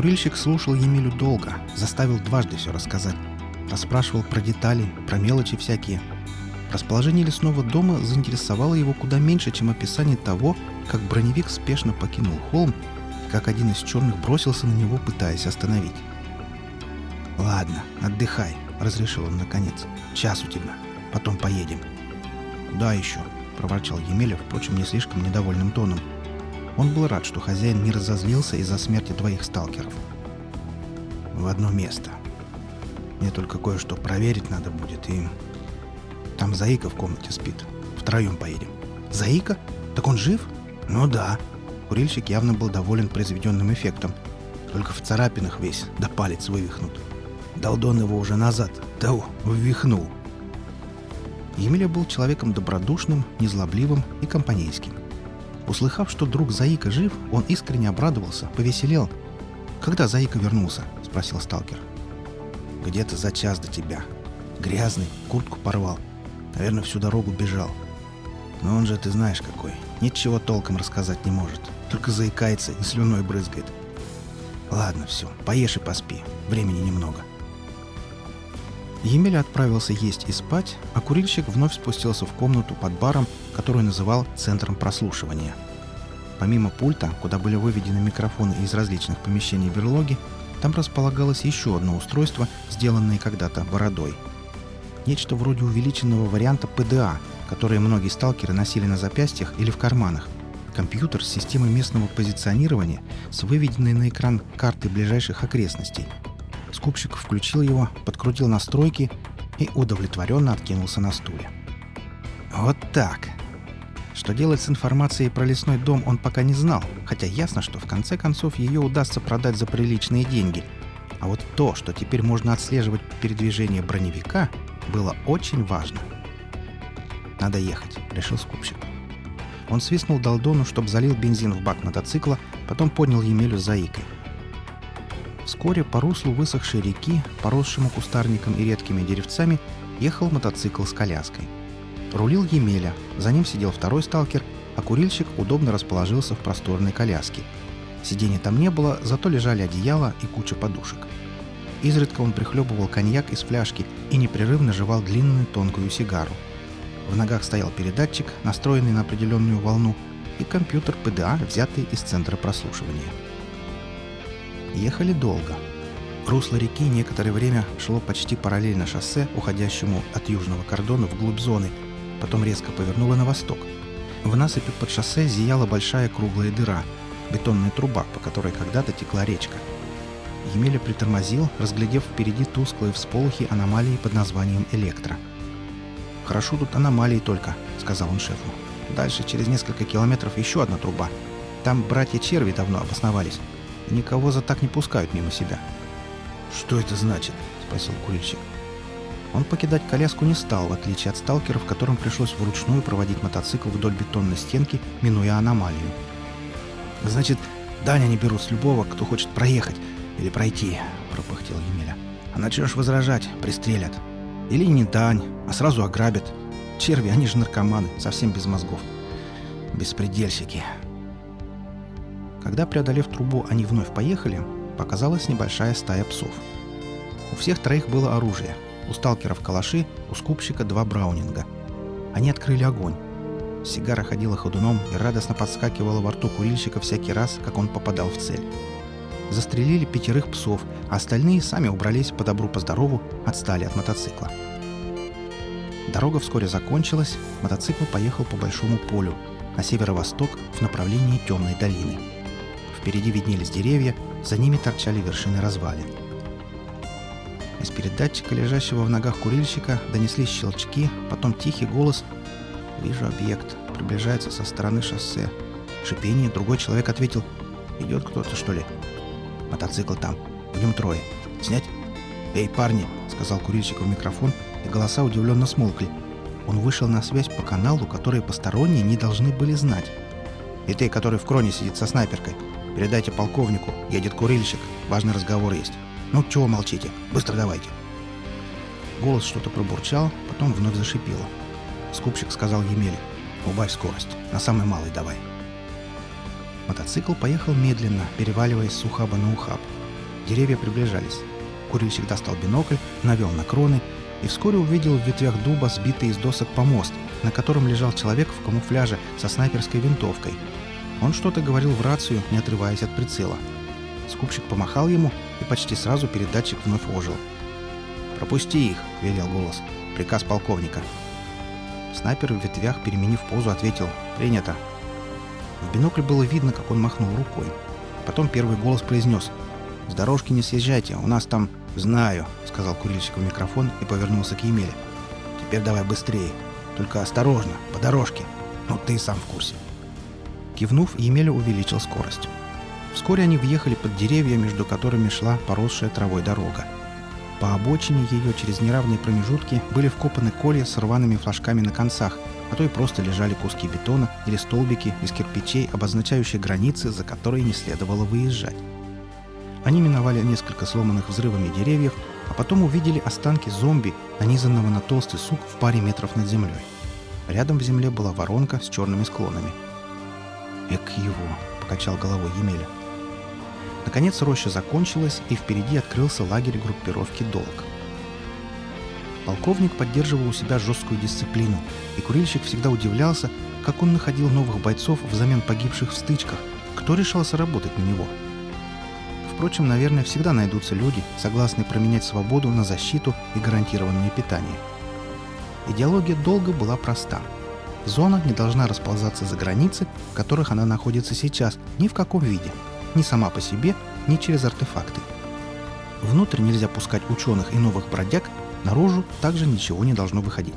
Курильщик слушал Емелю долго, заставил дважды все рассказать. Расспрашивал про детали, про мелочи всякие. Расположение лесного дома заинтересовало его куда меньше, чем описание того, как броневик спешно покинул холм как один из черных бросился на него, пытаясь остановить. «Ладно, отдыхай», — разрешил он наконец. «Час у тебя. Потом поедем». «Да еще», — проворчал Емеля, впрочем, не слишком недовольным тоном. Он был рад, что хозяин не разозлился из-за смерти двоих сталкеров. «В одно место. Мне только кое-что проверить надо будет, и... Там Заика в комнате спит. Втроем поедем». «Заика? Так он жив?» «Ну да». Курильщик явно был доволен произведенным эффектом. Только в царапинах весь, да палец вывихнут. Долдон его уже назад, да ввихнул. Емеля был человеком добродушным, незлобливым и компанейским. Услыхав, что друг Заика жив, он искренне обрадовался, повеселел. «Когда Заика вернулся?» — спросил сталкер. «Где-то за час до тебя. Грязный, куртку порвал. Наверное, всю дорогу бежал. Но он же, ты знаешь какой, ничего толком рассказать не может. Только заикается и слюной брызгает. Ладно, все, поешь и поспи. Времени немного». Емеля отправился есть и спать, а курильщик вновь спустился в комнату под баром, которую называл «центром прослушивания». Помимо пульта, куда были выведены микрофоны из различных помещений берлоги, там располагалось еще одно устройство, сделанное когда-то бородой. Нечто вроде увеличенного варианта ПДА, которые многие сталкеры носили на запястьях или в карманах. Компьютер с системой местного позиционирования с выведенной на экран картой ближайших окрестностей – Скупщик включил его, подкрутил настройки и удовлетворенно откинулся на стуле. Вот так. Что делать с информацией про лесной дом он пока не знал, хотя ясно, что в конце концов ее удастся продать за приличные деньги. А вот то, что теперь можно отслеживать передвижение броневика, было очень важно. «Надо ехать», — решил скупщик. Он свистнул Долдону, чтобы залил бензин в бак мотоцикла, потом поднял Емелю за икой. Вскоре по руслу высохшей реки, поросшему кустарником и редкими деревцами, ехал мотоцикл с коляской. Рулил Емеля, за ним сидел второй сталкер, а курильщик удобно расположился в просторной коляске. Сиденья там не было, зато лежали одеяло и куча подушек. Изредка он прихлебывал коньяк из фляжки и непрерывно жевал длинную тонкую сигару. В ногах стоял передатчик, настроенный на определенную волну, и компьютер ПДА, взятый из центра прослушивания. Ехали долго. Русло реки некоторое время шло почти параллельно шоссе, уходящему от южного кордона вглубь зоны, потом резко повернуло на восток. В насыпи под шоссе зияла большая круглая дыра, бетонная труба, по которой когда-то текла речка. Емеля притормозил, разглядев впереди тусклые всполохи аномалии под названием «Электро». «Хорошо тут аномалии только», — сказал он шефу. «Дальше, через несколько километров, еще одна труба. Там братья черви давно обосновались. Никого за так не пускают мимо себя. «Что это значит?» – спросил курильщик. Он покидать коляску не стал, в отличие от сталкеров, которым пришлось вручную проводить мотоцикл вдоль бетонной стенки, минуя аномалию. «Значит, дань они берут с любого, кто хочет проехать или пройти», — пропыхтел Емеля. «А начнешь возражать, пристрелят. Или не дань, а сразу ограбят. Черви, они же наркоманы, совсем без мозгов. Беспредельщики». Когда, преодолев трубу, они вновь поехали, показалась небольшая стая псов. У всех троих было оружие. У сталкеров калаши, у скупщика два браунинга. Они открыли огонь. Сигара ходила ходуном и радостно подскакивала во рту курильщика всякий раз, как он попадал в цель. Застрелили пятерых псов, а остальные сами убрались по добру по здорову, отстали от мотоцикла. Дорога вскоре закончилась, мотоцикл поехал по большому полю, на северо-восток в направлении темной долины. Впереди виднелись деревья, за ними торчали вершины развалин. Из передатчика, лежащего в ногах курильщика, донеслись щелчки, потом тихий голос «Вижу объект, приближается со стороны шоссе». Шипение, другой человек ответил «Идет кто-то, что ли?» «Мотоцикл там, в нем трое. Снять?» «Эй, парни!» — сказал курильщик в микрофон, и голоса удивленно смолкли. Он вышел на связь по каналу, который посторонние не должны были знать. «И ты, который в кроне сидит со снайперкой, Передайте полковнику, едет курильщик, важный разговор есть. Ну, чего молчите? Быстро давайте. Голос что-то пробурчал, потом вновь зашипело. Скупщик сказал Емеле, убавь скорость, на самый малый давай. Мотоцикл поехал медленно, переваливаясь с ухаба на ухаб. Деревья приближались. Курильщик достал бинокль, навел на кроны и вскоре увидел в ветвях дуба сбитый из досок помост, на котором лежал человек в камуфляже со снайперской винтовкой. Он что-то говорил в рацию, не отрываясь от прицела. Скупщик помахал ему, и почти сразу передатчик вновь ожил. «Пропусти их!» — велел голос. «Приказ полковника». Снайпер в ветвях, переменив позу, ответил «Принято». В бинокль было видно, как он махнул рукой. Потом первый голос произнес «С дорожки не съезжайте, у нас там...» «Знаю», — сказал курильщик в микрофон и повернулся к Емеле. «Теперь давай быстрее. Только осторожно, по дорожке. Ну, ты сам в курсе». Кивнув, Емеля увеличил скорость. Вскоре они въехали под деревья, между которыми шла поросшая травой дорога. По обочине ее через неравные промежутки были вкопаны колья с рваными флажками на концах, а то и просто лежали куски бетона или столбики из кирпичей, обозначающие границы, за которые не следовало выезжать. Они миновали несколько сломанных взрывами деревьев, а потом увидели останки зомби, нанизанного на толстый сук в паре метров над землей. Рядом в земле была воронка с черными склонами. «Эк его!» — покачал головой Емеля. Наконец роща закончилась, и впереди открылся лагерь группировки «Долг». Полковник поддерживал у себя жесткую дисциплину, и курильщик всегда удивлялся, как он находил новых бойцов взамен погибших в стычках, кто решался работать на него. Впрочем, наверное, всегда найдутся люди, согласные променять свободу на защиту и гарантированное питание. Идеология долга была проста. Зона не должна расползаться за границы, в которых она находится сейчас, ни в каком виде – ни сама по себе, ни через артефакты. Внутрь нельзя пускать ученых и новых бродяг, наружу также ничего не должно выходить.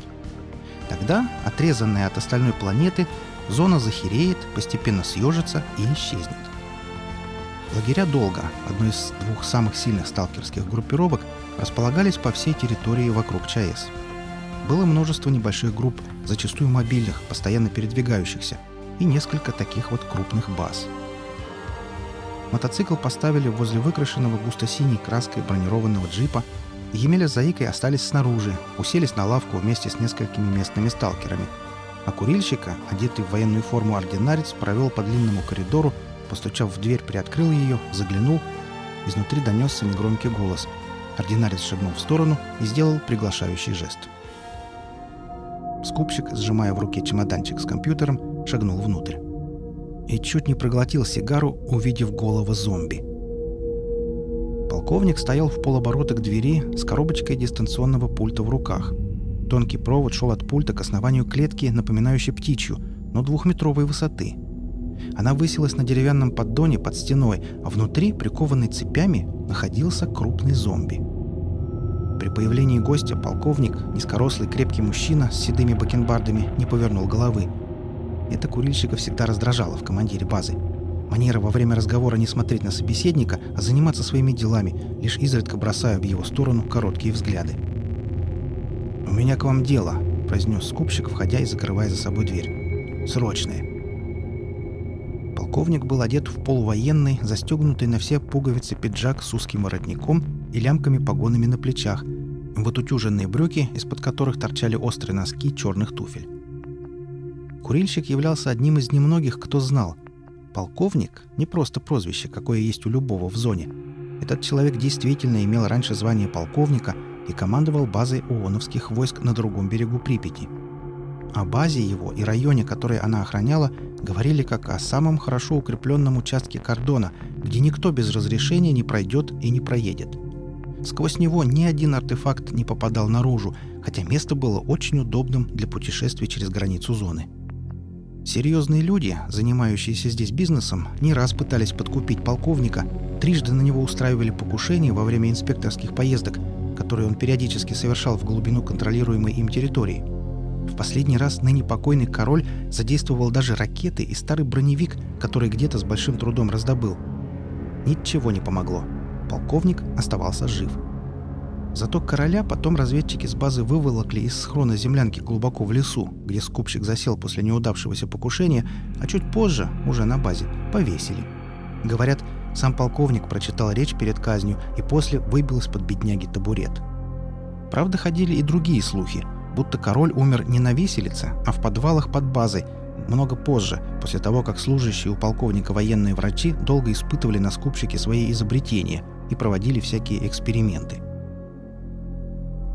Тогда, отрезанная от остальной планеты, зона захереет, постепенно съежится и исчезнет. Лагеря долго, одной из двух самых сильных сталкерских группировок, располагались по всей территории вокруг ЧАЭС. Было множество небольших групп, зачастую мобильных, постоянно передвигающихся, и несколько таких вот крупных баз – Мотоцикл поставили возле выкрашенного густо-синей краской бронированного джипа, и Емеля с Заикой остались снаружи, уселись на лавку вместе с несколькими местными сталкерами. А курильщика, одетый в военную форму ординарец, провел по длинному коридору, постучав в дверь, приоткрыл ее, заглянул. Изнутри донесся негромкий голос. Ординарец шагнул в сторону и сделал приглашающий жест. Скупщик, сжимая в руке чемоданчик с компьютером, шагнул внутрь и чуть не проглотил сигару, увидев голову зомби. Полковник стоял в полоборота к двери с коробочкой дистанционного пульта в руках. Тонкий провод шел от пульта к основанию клетки, напоминающей птичью, но двухметровой высоты. Она высилась на деревянном поддоне под стеной, а внутри, прикованный цепями, находился крупный зомби. При появлении гостя полковник, низкорослый крепкий мужчина с седыми бакенбардами, не повернул головы – это курильщика всегда раздражало в командире базы. Манера во время разговора не смотреть на собеседника, а заниматься своими делами, лишь изредка бросая в его сторону короткие взгляды. «У меня к вам дело», — произнес скупщик, входя и закрывая за собой дверь. «Срочное». Полковник был одет в полувоенный, застегнутый на все пуговицы пиджак с узким воротником и лямками-погонами на плечах, в отутюженные брюки, из-под которых торчали острые носки черных туфель. Курильщик являлся одним из немногих, кто знал. Полковник — не просто прозвище, какое есть у любого в зоне. Этот человек действительно имел раньше звание полковника и командовал базой ООНовских войск на другом берегу Припяти. О базе его и районе, который она охраняла, говорили как о самом хорошо укрепленном участке кордона, где никто без разрешения не пройдет и не проедет. Сквозь него ни один артефакт не попадал наружу, хотя место было очень удобным для путешествий через границу зоны. Серьезные люди, занимающиеся здесь бизнесом, не раз пытались подкупить полковника, трижды на него устраивали покушения во время инспекторских поездок, которые он периодически совершал в глубину контролируемой им территории. В последний раз ныне покойный король задействовал даже ракеты и старый броневик, который где-то с большим трудом раздобыл. Ничего не помогло. Полковник оставался жив. Зато короля потом разведчики с базы выволокли из схрона землянки глубоко в лесу, где скупщик засел после неудавшегося покушения, а чуть позже, уже на базе, повесили. Говорят, сам полковник прочитал речь перед казнью и после выбил из-под бедняги табурет. Правда, ходили и другие слухи, будто король умер не на виселице, а в подвалах под базой, много позже, после того, как служащие у полковника военные врачи долго испытывали на скупщике свои изобретения – и проводили всякие эксперименты.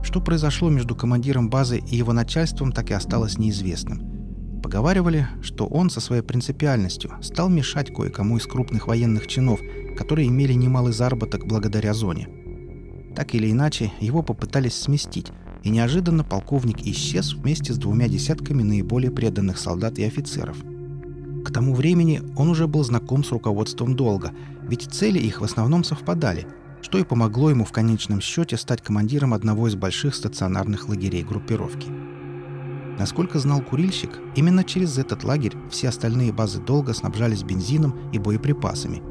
Что произошло между командиром базы и его начальством, так и осталось неизвестным. Поговаривали, что он со своей принципиальностью стал мешать кое-кому из крупных военных чинов, которые имели немалый заработок благодаря зоне. Так или иначе, его попытались сместить, и неожиданно полковник исчез вместе с двумя десятками наиболее преданных солдат и офицеров. К тому времени он уже был знаком с руководством долга, ведь цели их в основном совпадали, что и помогло ему в конечном счете стать командиром одного из больших стационарных лагерей группировки. Насколько знал курильщик, именно через этот лагерь все остальные базы долга снабжались бензином и боеприпасами.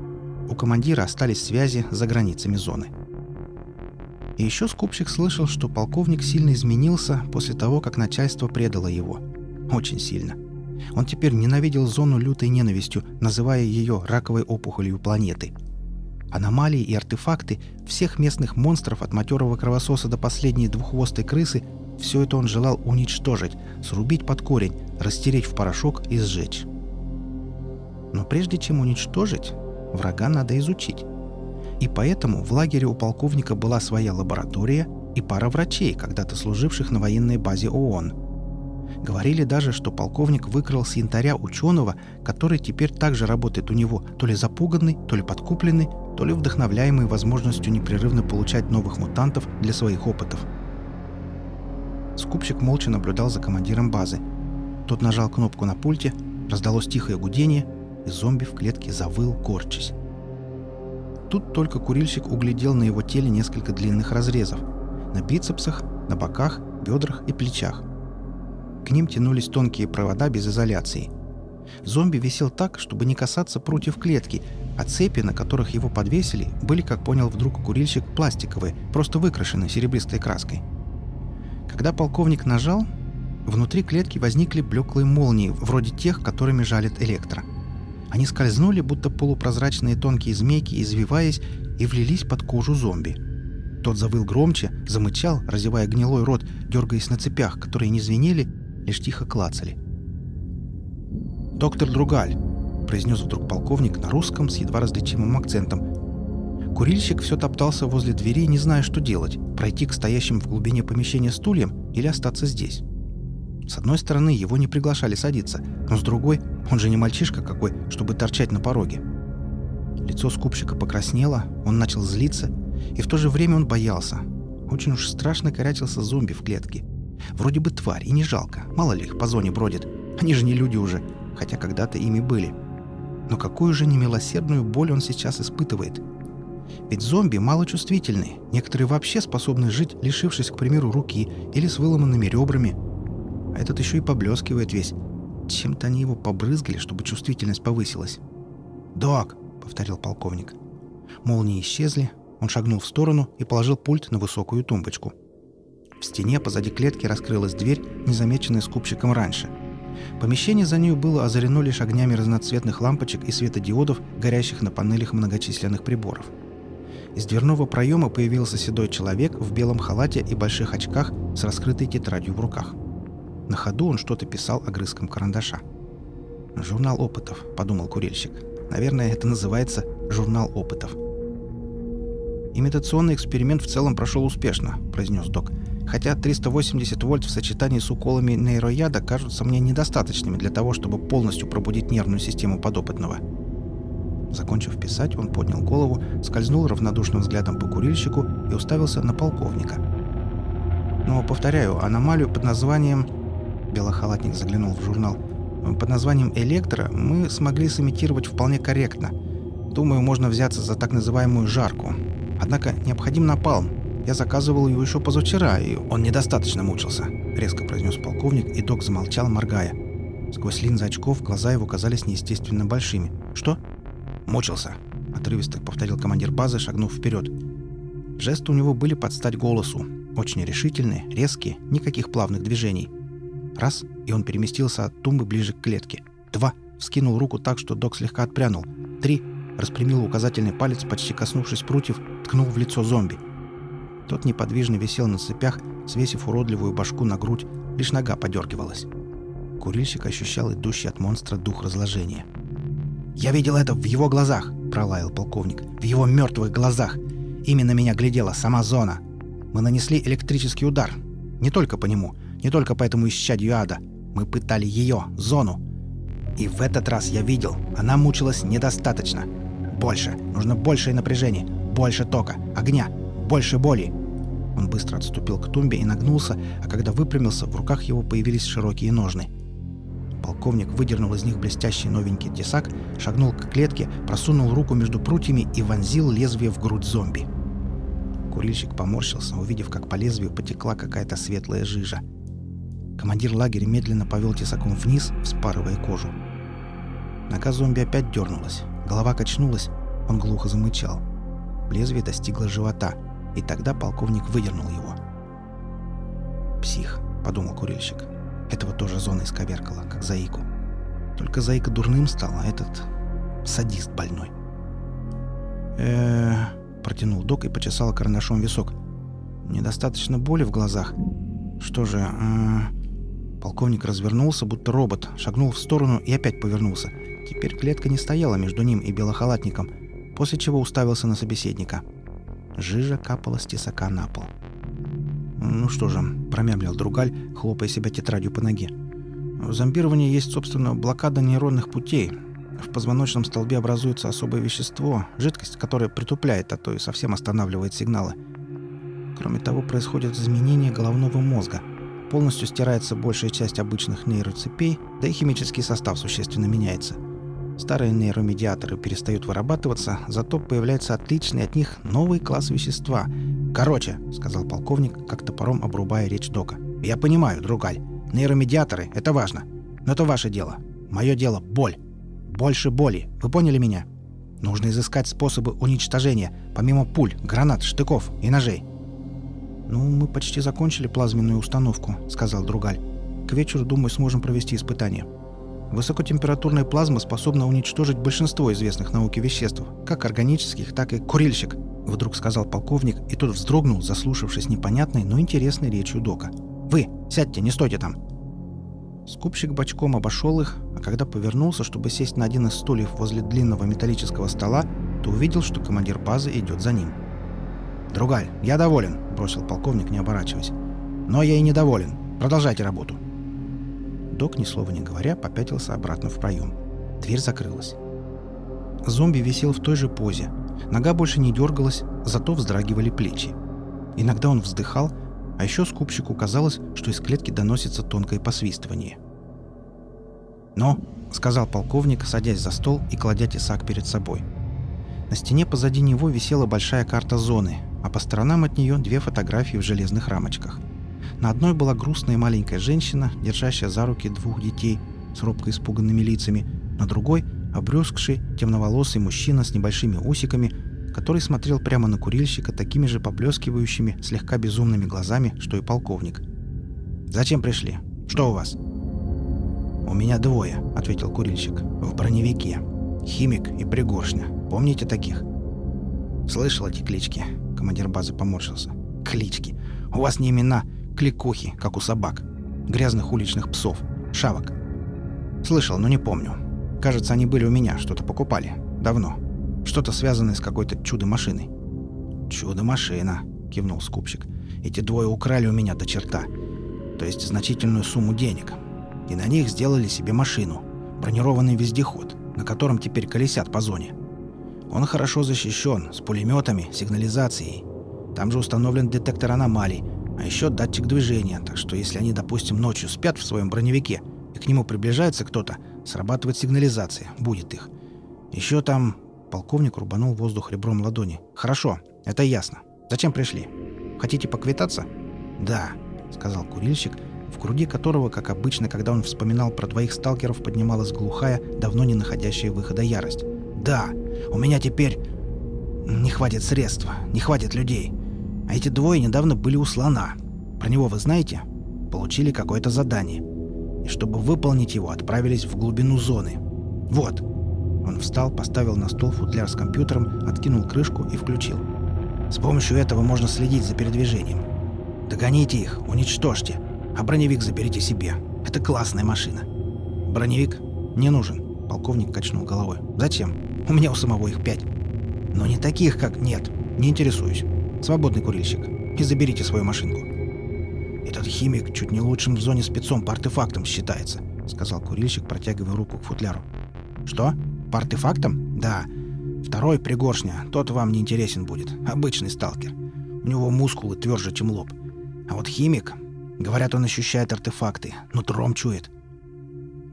У командира остались связи за границами зоны. И еще скупщик слышал, что полковник сильно изменился после того, как начальство предало его. Очень сильно. Он теперь ненавидел зону лютой ненавистью, называя ее раковой опухолью планеты. Аномалии и артефакты всех местных монстров от матерого кровососа до последней двуххвостой крысы – все это он желал уничтожить, срубить под корень, растереть в порошок и сжечь. Но прежде чем уничтожить, врага надо изучить. И поэтому в лагере у полковника была своя лаборатория и пара врачей, когда-то служивших на военной базе ООН. Говорили даже, что полковник выкрал с янтаря ученого, который теперь также работает у него, то ли запуганный, то ли подкупленный, то ли вдохновляемый возможностью непрерывно получать новых мутантов для своих опытов. Скупщик молча наблюдал за командиром базы. Тот нажал кнопку на пульте, раздалось тихое гудение, и зомби в клетке завыл, корчась. Тут только курильщик углядел на его теле несколько длинных разрезов. На бицепсах, на боках, бедрах и плечах. К ним тянулись тонкие провода без изоляции. Зомби висел так, чтобы не касаться прутьев клетки, а цепи, на которых его подвесили, были, как понял вдруг курильщик, пластиковые, просто выкрашены серебристой краской. Когда полковник нажал, внутри клетки возникли блеклые молнии, вроде тех, которыми жалит электро – они скользнули, будто полупрозрачные тонкие змейки, извиваясь, и влились под кожу зомби. Тот завыл громче, замычал, разевая гнилой рот, дергаясь на цепях, которые не звенели, лишь тихо клацали. «Доктор Другаль», — произнес вдруг полковник на русском с едва различимым акцентом. Курильщик все топтался возле двери, не зная, что делать — пройти к стоящим в глубине помещения стульям или остаться здесь. С одной стороны, его не приглашали садиться, но с другой, он же не мальчишка какой, чтобы торчать на пороге. Лицо скупщика покраснело, он начал злиться, и в то же время он боялся. Очень уж страшно корячился зомби в клетке. Вроде бы тварь, и не жалко, мало ли их по зоне бродит. Они же не люди уже, хотя когда-то ими были. Но какую же немилосердную боль он сейчас испытывает? Ведь зомби малочувствительные, некоторые вообще способны жить, лишившись, к примеру, руки или с выломанными ребрами – а этот еще и поблескивает весь. Чем-то они его побрызгали, чтобы чувствительность повысилась. «Док!» — повторил полковник. Молнии исчезли, он шагнул в сторону и положил пульт на высокую тумбочку. В стене позади клетки раскрылась дверь, незамеченная скупщиком раньше. Помещение за нею было озарено лишь огнями разноцветных лампочек и светодиодов, горящих на панелях многочисленных приборов. Из дверного проема появился седой человек в белом халате и больших очках с раскрытой тетрадью в руках – на ходу он что-то писал огрызком карандаша. «Журнал опытов», — подумал курильщик. «Наверное, это называется «журнал опытов». «Имитационный эксперимент в целом прошел успешно», — произнес док. «Хотя 380 вольт в сочетании с уколами нейрояда кажутся мне недостаточными для того, чтобы полностью пробудить нервную систему подопытного». Закончив писать, он поднял голову, скользнул равнодушным взглядом по курильщику и уставился на полковника. Но, повторяю, аномалию под названием Белохалатник заглянул в журнал. Под названием «Электро» мы смогли сымитировать вполне корректно. Думаю, можно взяться за так называемую «жарку». Однако необходим напалм. Я заказывал его еще позавчера, и он недостаточно мучился», — резко произнес полковник, и док замолчал, моргая. Сквозь линзы очков глаза его казались неестественно большими. «Что?» «Мучился», — отрывисто повторил командир базы, шагнув вперед. Жесты у него были под стать голосу. Очень решительные, резкие, никаких плавных движений. Раз, и он переместился от тумбы ближе к клетке. Два, вскинул руку так, что док слегка отпрянул. Три, распрямил указательный палец, почти коснувшись прутьев, ткнул в лицо зомби. Тот неподвижно висел на цепях, свесив уродливую башку на грудь, лишь нога подергивалась. Курильщик ощущал идущий от монстра дух разложения. «Я видел это в его глазах!» – пролаял полковник. «В его мертвых глазах! ими на меня глядела сама зона. Мы нанесли электрический удар. Не только по нему, не только по этому исчадью ада. Мы пытали ее, зону. И в этот раз я видел, она мучилась недостаточно. Больше, нужно большее напряжение, больше тока, огня, больше боли. Он быстро отступил к тумбе и нагнулся, а когда выпрямился, в руках его появились широкие ножны. Полковник выдернул из них блестящий новенький тесак, шагнул к клетке, просунул руку между прутьями и вонзил лезвие в грудь зомби. Курильщик поморщился, увидев, как по лезвию потекла какая-то светлая жижа. Командир лагеря медленно повел тесаком вниз, вспарывая кожу. Нога зомби опять дернулась, голова качнулась, он глухо замычал. Лезвие достигло живота, и тогда полковник выдернул его. «Псих», — подумал курильщик. Этого тоже зона исковеркала, как Заику. Только Заика дурным стал, а этот садист больной. э протянул док и почесал карандашом висок. «Недостаточно боли в глазах. Что же, Полковник развернулся, будто робот, шагнул в сторону и опять повернулся. Теперь клетка не стояла между ним и белохалатником, после чего уставился на собеседника. Жижа капала с тесака на пол. «Ну что же», — промямлил Другаль, хлопая себя тетрадью по ноге. «В зомбировании есть, собственно, блокада нейронных путей. В позвоночном столбе образуется особое вещество, жидкость, которая притупляет, а то и совсем останавливает сигналы. Кроме того, происходит изменение головного мозга. Полностью стирается большая часть обычных нейроцепей, да и химический состав существенно меняется. Старые нейромедиаторы перестают вырабатываться, зато появляется отличный от них новый класс вещества. «Короче», — сказал полковник, как топором обрубая речь Дока. «Я понимаю, другаль. Нейромедиаторы — это важно. Но это ваше дело. Мое дело — боль. Больше боли. Вы поняли меня? Нужно изыскать способы уничтожения, помимо пуль, гранат, штыков и ножей». «Ну, мы почти закончили плазменную установку», — сказал Другаль. «К вечеру, думаю, сможем провести испытание». Высокотемпературная плазма способна уничтожить большинство известных науке веществ, как органических, так и курильщик, вдруг сказал полковник, и тот вздрогнул, заслушавшись непонятной, но интересной речью Дока. «Вы! Сядьте, не стойте там!» Скупщик бочком обошел их, а когда повернулся, чтобы сесть на один из стульев возле длинного металлического стола, то увидел, что командир базы идет за ним. «Другаль, я доволен», — бросил полковник, не оборачиваясь. «Но я и недоволен. Продолжайте работу». Док, ни слова не говоря, попятился обратно в проем. Дверь закрылась. Зомби висел в той же позе. Нога больше не дергалась, зато вздрагивали плечи. Иногда он вздыхал, а еще скупщику казалось, что из клетки доносится тонкое посвистывание. «Но», — сказал полковник, садясь за стол и кладя тесак перед собой. На стене позади него висела большая карта зоны, а по сторонам от нее две фотографии в железных рамочках. На одной была грустная маленькая женщина, держащая за руки двух детей с робко испуганными лицами, на другой — обрюзгший, темноволосый мужчина с небольшими усиками, который смотрел прямо на курильщика такими же поблескивающими, слегка безумными глазами, что и полковник. «Зачем пришли? Что у вас?» «У меня двое», — ответил курильщик. «В броневике. Химик и Пригоршня. Помните таких?» «Слышал эти клички», — командир базы поморщился. «Клички. У вас не имена, кликухи, как у собак, грязных уличных псов, шавок. Слышал, но не помню. Кажется, они были у меня, что-то покупали. Давно. Что-то связанное с какой-то чудо-машиной. «Чудо-машина», — кивнул скупщик. «Эти двое украли у меня до черта. То есть значительную сумму денег. И на них сделали себе машину. Бронированный вездеход, на котором теперь колесят по зоне. Он хорошо защищен, с пулеметами, сигнализацией. Там же установлен детектор аномалий, а еще датчик движения, так что если они, допустим, ночью спят в своем броневике, и к нему приближается кто-то, срабатывает сигнализация, будет их. Еще там... Полковник рубанул воздух ребром ладони. «Хорошо, это ясно. Зачем пришли? Хотите поквитаться?» «Да», — сказал курильщик, в груди которого, как обычно, когда он вспоминал про двоих сталкеров, поднималась глухая, давно не находящая выхода ярость. «Да, у меня теперь не хватит средств, не хватит людей. А эти двое недавно были у слона. Про него вы знаете? Получили какое-то задание. И чтобы выполнить его, отправились в глубину зоны. Вот. Он встал, поставил на стол футляр с компьютером, откинул крышку и включил. С помощью этого можно следить за передвижением. Догоните их, уничтожьте. А броневик заберите себе. Это классная машина. Броневик не нужен. Полковник качнул головой. Зачем? У меня у самого их пять. Но не таких, как нет. Не интересуюсь. Свободный курильщик. И заберите свою машинку. Этот химик чуть не лучшим в зоне спецом по артефактам считается, сказал курильщик, протягивая руку к футляру. Что? По артефактам? Да. Второй пригоршня, тот вам не интересен будет. Обычный сталкер. У него мускулы тверже, чем лоб. А вот химик, говорят, он ощущает артефакты, нутром чует.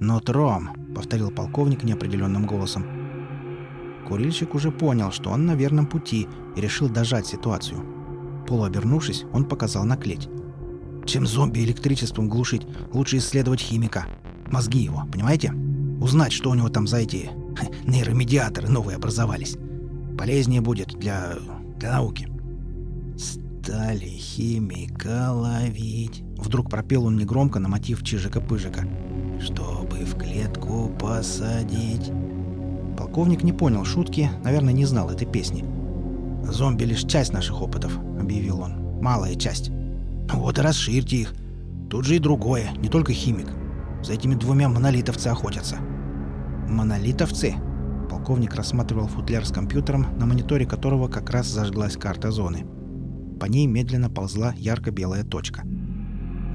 «Нутром», — повторил полковник неопределенным голосом. Курильщик уже понял, что он на верном пути и решил дожать ситуацию. Полуобернувшись, он показал на клеть. Чем зомби электричеством глушить, лучше исследовать химика. Мозги его, понимаете? Узнать, что у него там за эти нейромедиаторы новые образовались. Полезнее будет для, для науки. «Стали химика ловить», — вдруг пропел он негромко на мотив Чижика-Пыжика. «Чтобы в клетку посадить». Полковник не понял шутки, наверное, не знал этой песни. «Зомби лишь часть наших опытов», — объявил он. «Малая часть». «Вот и расширьте их. Тут же и другое, не только химик. За этими двумя монолитовцы охотятся». «Монолитовцы?» Полковник рассматривал футляр с компьютером, на мониторе которого как раз зажглась карта зоны. По ней медленно ползла ярко-белая точка.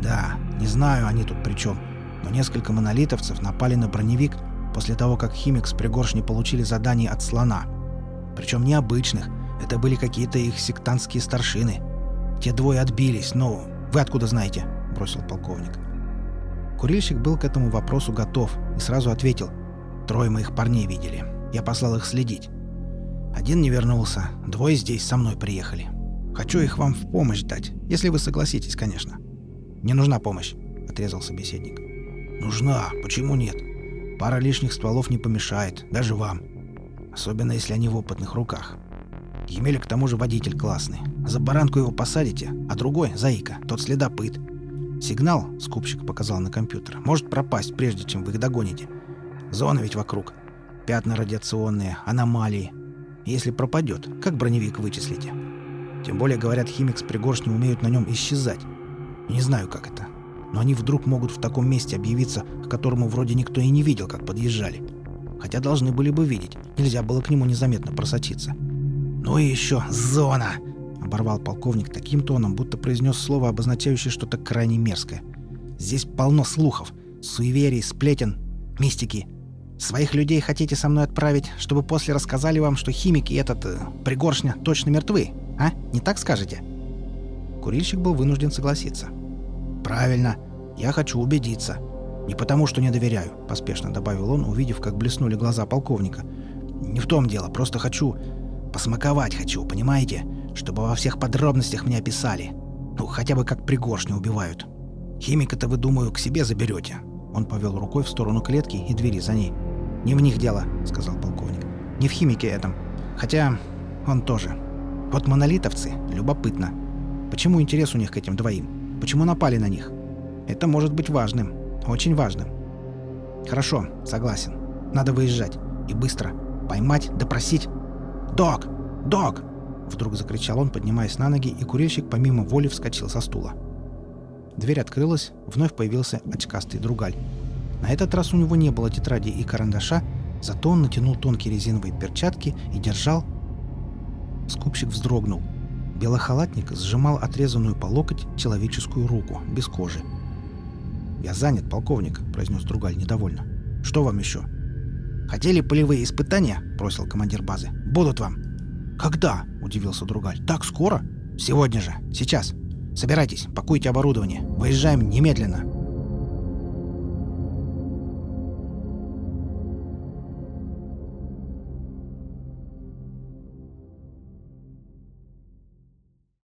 «Да, не знаю они тут при чем, но несколько монолитовцев напали на броневик после того, как химик с пригоршни получили задание от слона. Причем необычных, это были какие-то их сектантские старшины. Те двое отбились, но вы откуда знаете?» – бросил полковник. Курильщик был к этому вопросу готов и сразу ответил. «Трое моих парней видели. Я послал их следить. Один не вернулся, двое здесь со мной приехали. Хочу их вам в помощь дать, если вы согласитесь, конечно». «Не нужна помощь», — отрезал собеседник. «Нужна. Почему нет? Пара лишних стволов не помешает, даже вам. Особенно, если они в опытных руках. Емеля к тому же водитель классный. За баранку его посадите, а другой — заика, тот следопыт. Сигнал, — скупщик показал на компьютер, — может пропасть, прежде чем вы их догоните. Зона ведь вокруг. Пятна радиационные, аномалии. Если пропадет, как броневик вычислите? Тем более, говорят, химик с пригоршней умеют на нем исчезать. Не знаю, как это. Но они вдруг могут в таком месте объявиться, к которому вроде никто и не видел, как подъезжали. Хотя должны были бы видеть. Нельзя было к нему незаметно просочиться. «Ну и еще зона!» — оборвал полковник таким тоном, будто произнес слово, обозначающее что-то крайне мерзкое. «Здесь полно слухов, суеверий, сплетен, мистики. Своих людей хотите со мной отправить, чтобы после рассказали вам, что химики и этот э, пригоршня точно мертвы? А? Не так скажете?» Курильщик был вынужден согласиться. «Правильно. Я хочу убедиться. Не потому, что не доверяю», — поспешно добавил он, увидев, как блеснули глаза полковника. «Не в том дело. Просто хочу Посмаковать хочу, понимаете? Чтобы во всех подробностях мне описали. Ну, хотя бы как пригоршни убивают. Химика-то вы, думаю, к себе заберете. Он повел рукой в сторону клетки и двери за ней. «Не в них дело», — сказал полковник. «Не в химике этом. Хотя он тоже. Вот монолитовцы, любопытно. Почему интерес у них к этим двоим? Почему напали на них? Это может быть важным. Очень важным. Хорошо, согласен. Надо выезжать. И быстро. Поймать, допросить, «Док! Док!» Вдруг закричал он, поднимаясь на ноги, и курильщик помимо воли вскочил со стула. Дверь открылась, вновь появился очкастый другаль. На этот раз у него не было тетради и карандаша, зато он натянул тонкие резиновые перчатки и держал... Скупщик вздрогнул. Белохалатник сжимал отрезанную по локоть человеческую руку, без кожи. «Я занят, полковник», — произнес Другаль недовольно. «Что вам еще?» «Хотели полевые испытания?» — бросил командир базы. «Будут вам». «Когда?» — удивился Другаль. «Так скоро?» «Сегодня же. Сейчас. Собирайтесь, пакуйте оборудование. Выезжаем немедленно».